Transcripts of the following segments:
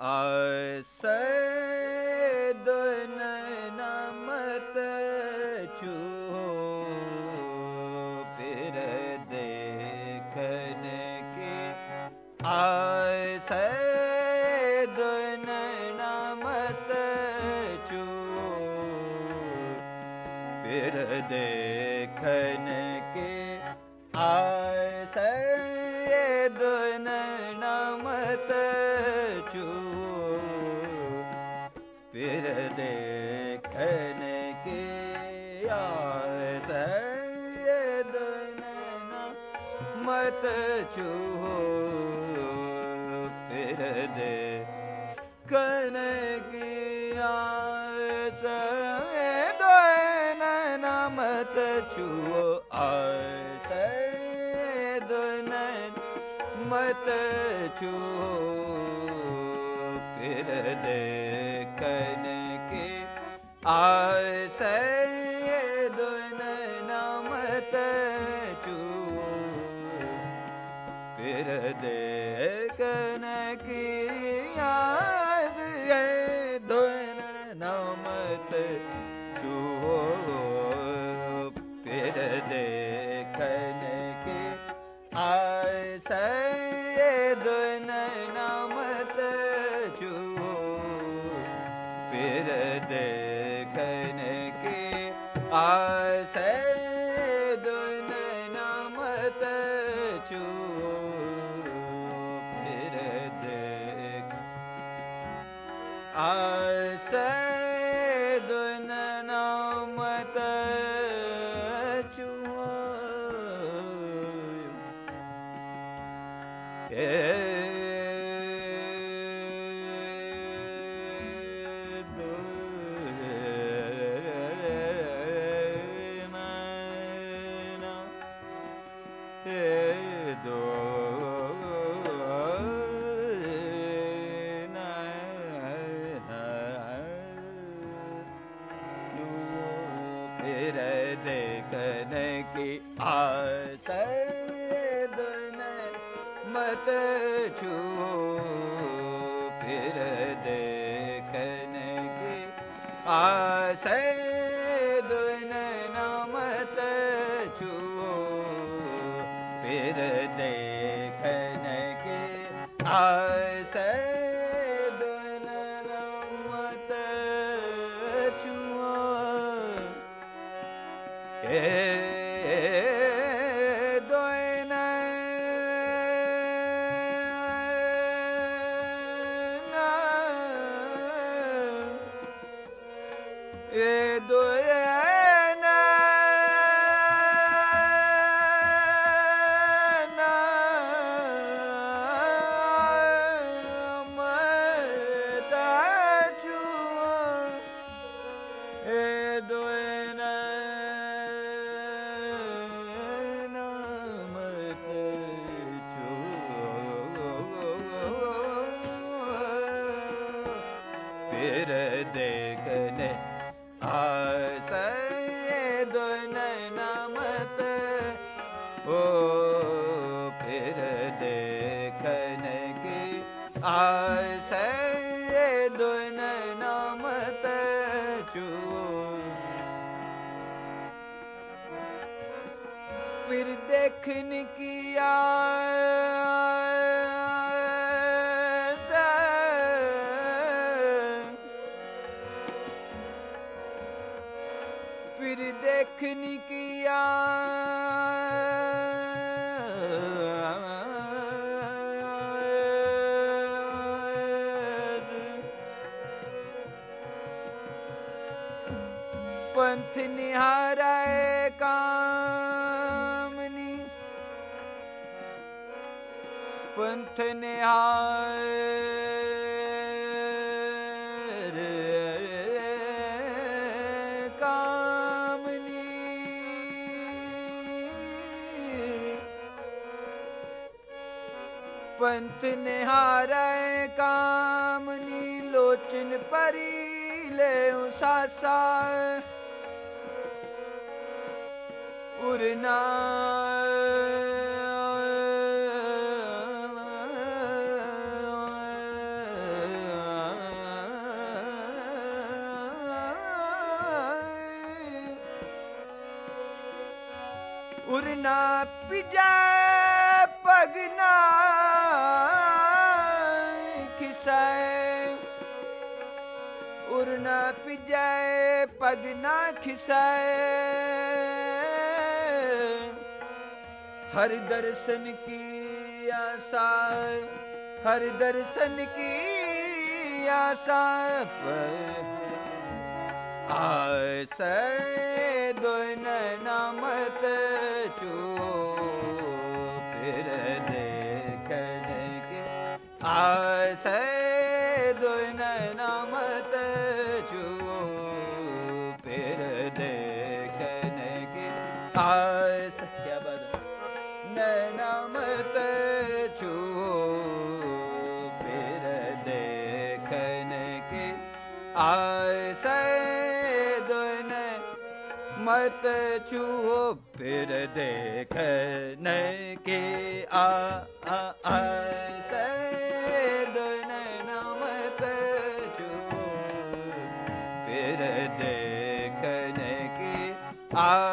ਆਸੈ ਦੁਨ ਨਮਤ ਚੂ ਫਿਰ ਦੇਖਨ ਕੇ ਆਸੈ ਦੁਨ ਨਮਤ ਚੂ ਫਿਰ ਦੇਖਨ ਕੇ ਆ ਮਤ ਚੂ ਫਿਰ ਦੇ ਕਨ ਕੀ ਆਸੈ ਦੁਨ ਨਮਤ ਚੂ ਆਸੈ ਦੁਨ ਮਤ ਦੇਖਨ ਕੀ ਆਸੈ ਦੁਨ ਨਮਤ ਚੂ ਫਿਰ ਦੇਖਨ ਕੇ ਆਸੈ ਦੁਨ ਨਾਮਤ ਚੂ ਫਿਰ ਦੇਖਨ ਫਿਰ ਦੇਖਨ ਕੀ ਆਸੈ ਦੁਨ ਮਤ ਛੂ ਫਿਰ ਦੇਖਨ ਕੀ ਆਸੈ ਦੁਨ ਨਮਤ ਛੂ ਫਿਰ ਦੇਖਨ ਕੀ ਆਸੈ ਫਿਰ ਦੇਖਨ ਆਸੈ ਦੁਨ ਨਮਤ ਓ ਫਿਰ ਦੇਖਨ ਕੀ ਆਸੈ ਦੁਨ ਨਮਤ ਚੂ ਫਿਰ ਦੇਖਨ ਕੀ ਆਸੈ ਦੇਖਨ ਕੀ ਆਸ ਪੰਥ ਨਿਹਾਰੈ ਕਾਮਨੀ ਪੰਥ ਨਿਹਾਰ ਪੰਥ ਨਿਹਾਰੈ ਕਾਮਨੀ ਲੋਚਨ ਪਰੀ ਲੈ ਉਸਾਸਾ ਉਰਨਾ ਉਰਨਾ ਪਿਜਾ ਪਗਨਾ ਖਿਸੈ ਉਰਨਾ ਪਿਜੈ ਪਗਨਾ ਖਿਸੈ ਹਰ ਦਰਸ਼ਨ ਕੀ ਆਸਾ, ਹਰ ਦਰਸ਼ਨ ਕੀ ਆਸਾ ਆਸੈ ਦੋਨ ਨਾਮਤ ਕੇ ਆਸ ਕੀ ਬਦ ਫਿਰ ਦੇਖਣ ਕੇ ਆਸੈ ਦੋਨ ਮਤ ਚੂ ਫਿਰ ਦੇਖਣ ਕੇ ਆ ਆ ਆਸੈ ਦੋਨ ਨਾਮਤ ਚੂ ਫਿਰ ਦੇਖਣ ਕੇ ਆ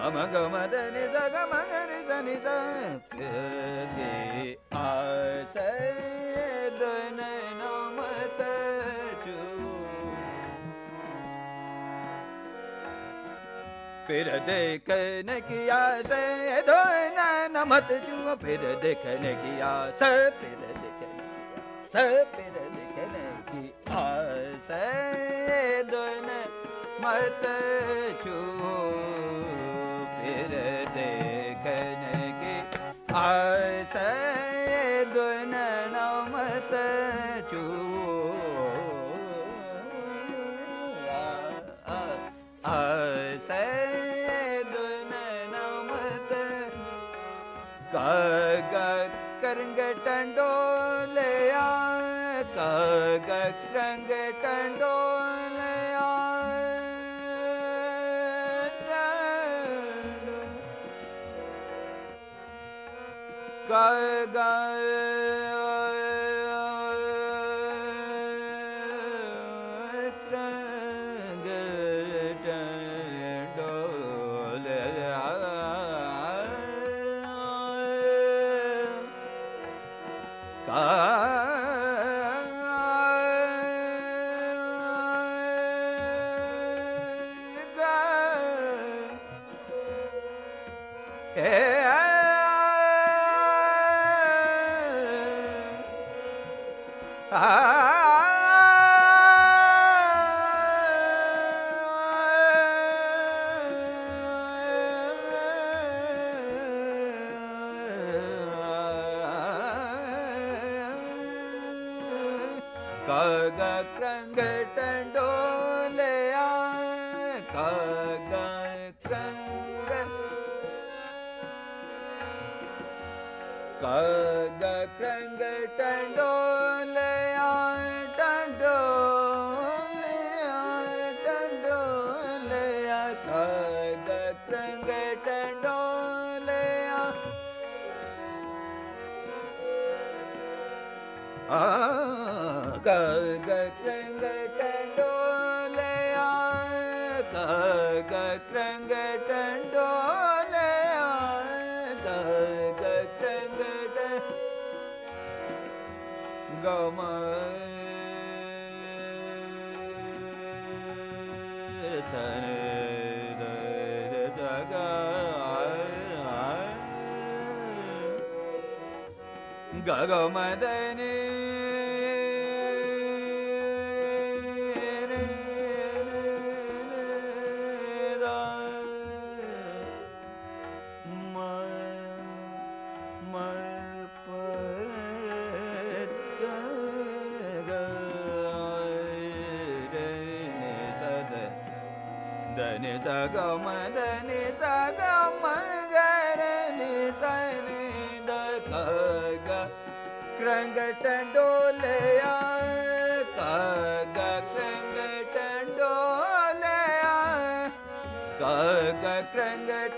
ਮਮ ਗਮ ਦਨੀ ਦ ਗਮ ਗਰੀ ਦਨੀ ਦ ਫਿਰ ਆਸੈ ਦੋਨ ਨਾਮਤ ਚੂ ਫਿਰ ਦੇਖਣ ਕੀ ਦੋ ਨਾ ਨਾਮਤ ਚੂ ਫਿਰ ਦੇਖਣ ਕੀ ਆਸੈ ਫਿਰ ਦੇਖ ਸ ਫਿਰ ਦੇਖਣ ਕੀ ਆਸੈ ਦੋਨ ਮਤ ਚੂ ਆਸੈ ਦੋਨ ਨਾਮਤ ਚੂ ਆਸੈ ਦੋਨ ਨਾਮਤ ਕਗ ਕਰੰਗ ਕਗ ਕਰੰਗ ਟੰਡੋਲਿਆ ਕਗ ਕਰੰਗ ਟੰਡੋਲਿਆ ਕਗ ਕਰੰਗ ਕਗ ਗਗ ਕਰੰਗ ਟੰਡੋਲਿਆ ਗਗ ਕਰੰਗ ਟੰਡੋਲਿਆ ਗਗ ਕਰੰਗ ਗਮ ਸਨ ਦ ਦ ਗ సగమ దని సగమ గరని సని దగ క్రంగట డోలయా కగ క్రంగట డోలయా కగ క్రంగట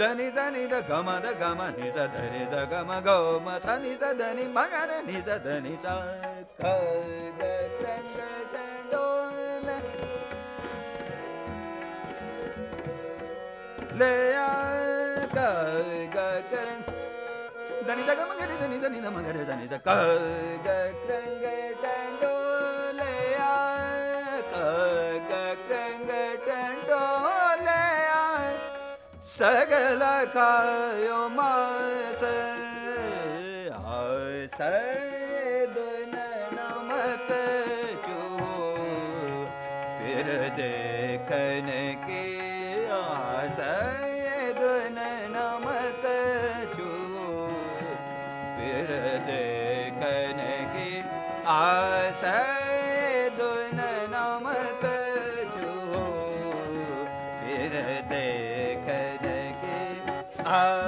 దని దని ద గమ ద గమ ని స ధని ద గమ గో మ స ని స ధని మ గ ర ని స ధని స క గ ట గ ట డో ల le a ka ga ka దని ద గమ గ రి దని దని ద మ గ ర దని ద క గ ట ਸਗਲ ਖਾਇਓ ਮਾਸ ਆਇ ਸੈਦਨ ਨਮਤ ਚੂ ਫਿਰ ਦੇਖਨ ਕੀ Uh,